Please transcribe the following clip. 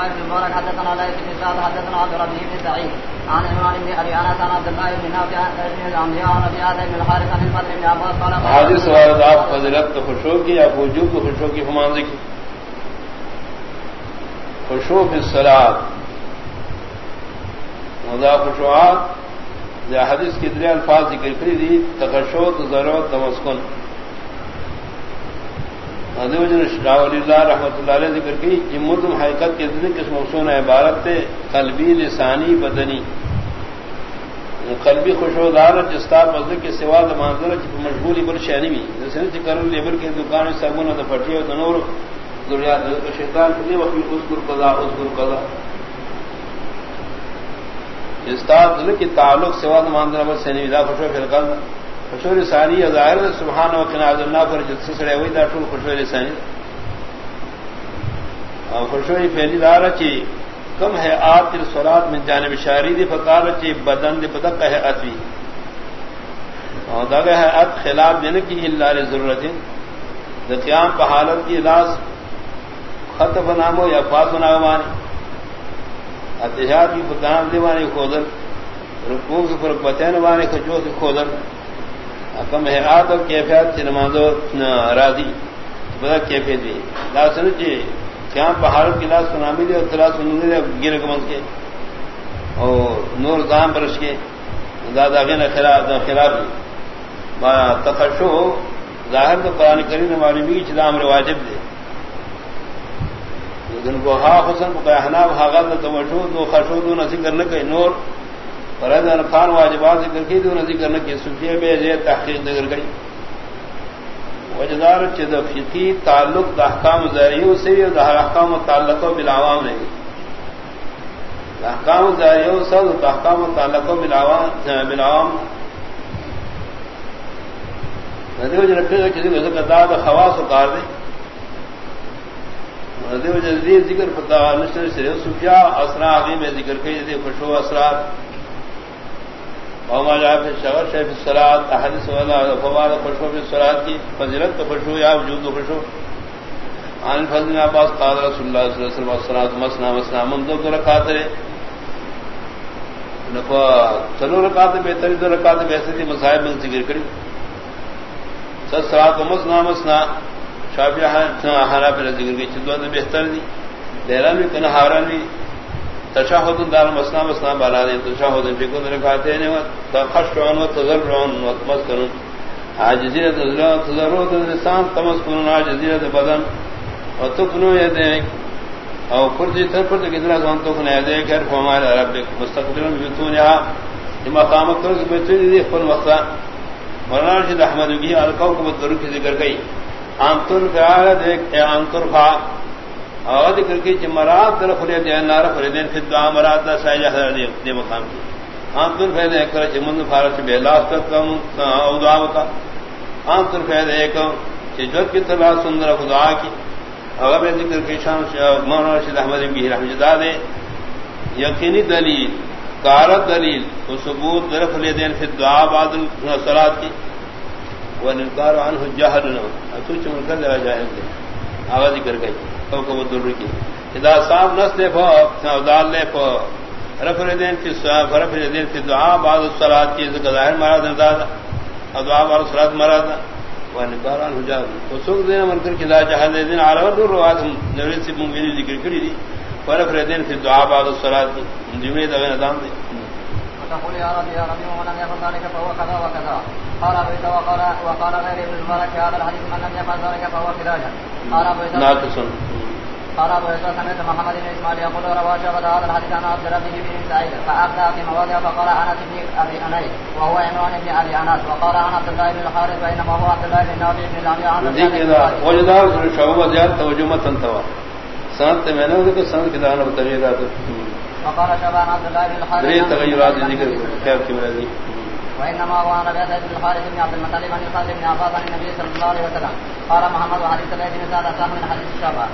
الله بن مبارك، حدثنا لا بن سعد، حدثنا عبد ربه بن سعيد. عن عمران بن ابي انس عن عبد الله بن نافع بن الانبياء عن ابي ادم بن الحارث عن الفضل بن عباس، قال حادث وارد آپ فضلت خوشو کی یا وجوب خوشو کی فمان ذکر خوشو فی الصلاة. مضا خوشوات یا حدیث کی دریا الفاظ ذکر کری دی تخشو تو ضرورت، تمسکن. اللہ رحمۃ اللہ علیہ ذکر کی مردم حقیقت کے دن کس مقصون عبارت تھے قلبی لسانی بدنی۔ قلبی خوشودار جستا بدل کے سوا دماغر مشغولی پر شہری بھی۔ جیسے کر لیبر کی دکان سگن تو پٹی اور دنور شیطان کے وقت اس گر قضا اس گر قضا۔ جستا دل کی تعلق سوا دماندر پر سینی ودا خوشو پھر خوشور ثانی ظاہر سبحان و کناز اللہ پر جس سے سڑے ہوئی، دا ٹول خوشور ثانی۔ اور خوشوری پھیلی دار چی کم ہے آپ تر سورات میں جانب شاری دی فکار چی بدن دی بدک ہے اتوی اور دگا ہے ات خلاف دین کی اللہ ری ضرورت قیام پہ حالت کی لاس خط بنامو یا فاس بناوانی اتحاد کی فتحان دیوانے کھودر رکوع کی فرق بتین وانے کھجو کی کھودر کم ہے آت اور کیفیات سے نماز راضی. بڑا کیفیت دی. لا سن جی کیا پہاڑ کی لاس سنامی دے اور تلا سن دے گر کمن کے. اور نور دام برش کے. دادا کے خلاف خلاف تخشو ظاہر تو قرآن کری نے ہماری بیچ دام واجب دے دن کو ہا حسن کو کہنا بھاگا تو مشہور دو خشو دو نسی کرنے کے نور فرد خان واجبات ذکر کی تو نظر کرنے کی سفیہ بے زیر تحقیق ذکر گئی۔ وجدار چد فقی تعلق احکام ذریعوں سے یہ دہر احکام تعلق و بلاوام نہیں احکام ذریعوں سب احکام تعلق و بلاوام ندیو جو رکھے کسی کو داد خواص و کار دے۔ ندیو جلدی ذکر فتح نشر سے سفیا اسرا آگے میں ذکر کئی خوشو اسرار وما جاء في الشغر شيء في الصلاة أحدث ولا فواد خشوع في الصلاة کی فضلت خشوع یا وجود خشوع عن الفضل عباس قال رسول الله صلى الله عليه وسلم، الصلاة مسنا مسنا، من دو رکعات رے نفا چلو رکعات بہتری دو رکعات بہتر تھی، مصائب من ذکر کری سر، صلاة مسنا مسنا شافیہ حانا پر ذکر کی چدو بہتر دی دیران بھی کنہاران بھی تشاہد دار مسنا مسنا بالا دے تشاہد فی کن رکھاتے نے تخشعن و تذرعن و تمسکنن عاجزیت تذرعن لسان تمسکنن عاجزیت بدن. و تکنو یدیک. او کرجی تر پر کتنا زمان تکنو یدیک ہر فہمال ربک. مستقبلن بیتون یہاں مقام کرز بیتون دی خل مقصا مولانا رشید احمد کی الکو کو بدرو ذکر گئی. آنتن فعال دیکھ اے آنتن فعال اور ذکر کی جی جمرات طرف لے دے نار فریدین فی دعا مراد دا سایہ حضر دی مقام کی۔ ہم تر فید ایک کرے جمن فارس بے لاس تک کم او دعا کا ہم تر فید ایک کہ جو کی طرح سندر خدا کی۔ اور اب ذکر کی شان مولانا رشید احمد بھی رحمۃ اللہ دے۔ یقینی دلیل کار دلیل و ثبوت طرف لے دین فی دعا بعد الصلات کی۔ ونکار عنہ جہل نہ تو چمن کر لگا جاہل دے۔ آواز ذکر گئی او کو در کی اذا صاحب نس دے فو دال لے فو رفر دین کی صاحب رفر دین کی دعا بعد الصلاۃ کی ظاہر مراد دادا دعا بعد الصلاۃ مراد وان باران ہو جائے وسوق دین من کر کلا جہاد دین علاوہ دور روات نبی سے مونگی ذکر کری دی۔ فرفر دین کی دعا بعد الصلاۃ کی۔ جمعے دا نظام دے۔ تقول يا ربي يا ربي ومن لم يفعل ذلك فهو كذا وكذا قال ابو عيسى وقال وقال غير ابن المبارك هذا الحديث من لم يفعل ذلك فهو كذا قال ابو عيسى قال ابو عيسى سمعت محمد بن اسماعيل يقول روى شعبة هذا الحديث عن عبد ربه بن سعيد. فافتى في مواضع فقال انس بن ابي انيس وهو عنوان ابن ابي انس وقال عن عبد الله بن الحارث وانما هو عبد الله بن نافع بن العمي عن وجدار شعبة زيادة توجمة تنتوى سنت میں نے کہ سنت کے دانا تغیرات وقال شبان عبد الله بن الحارث تغيرات ذكر كيف ذي وانما هو عن ربيعه بن الحارث بن عبد المطلب عن القاسم بن عباس عن النبي صلى الله عليه وسلم. قال محمد وحديث الله بن سعد من حديث شبان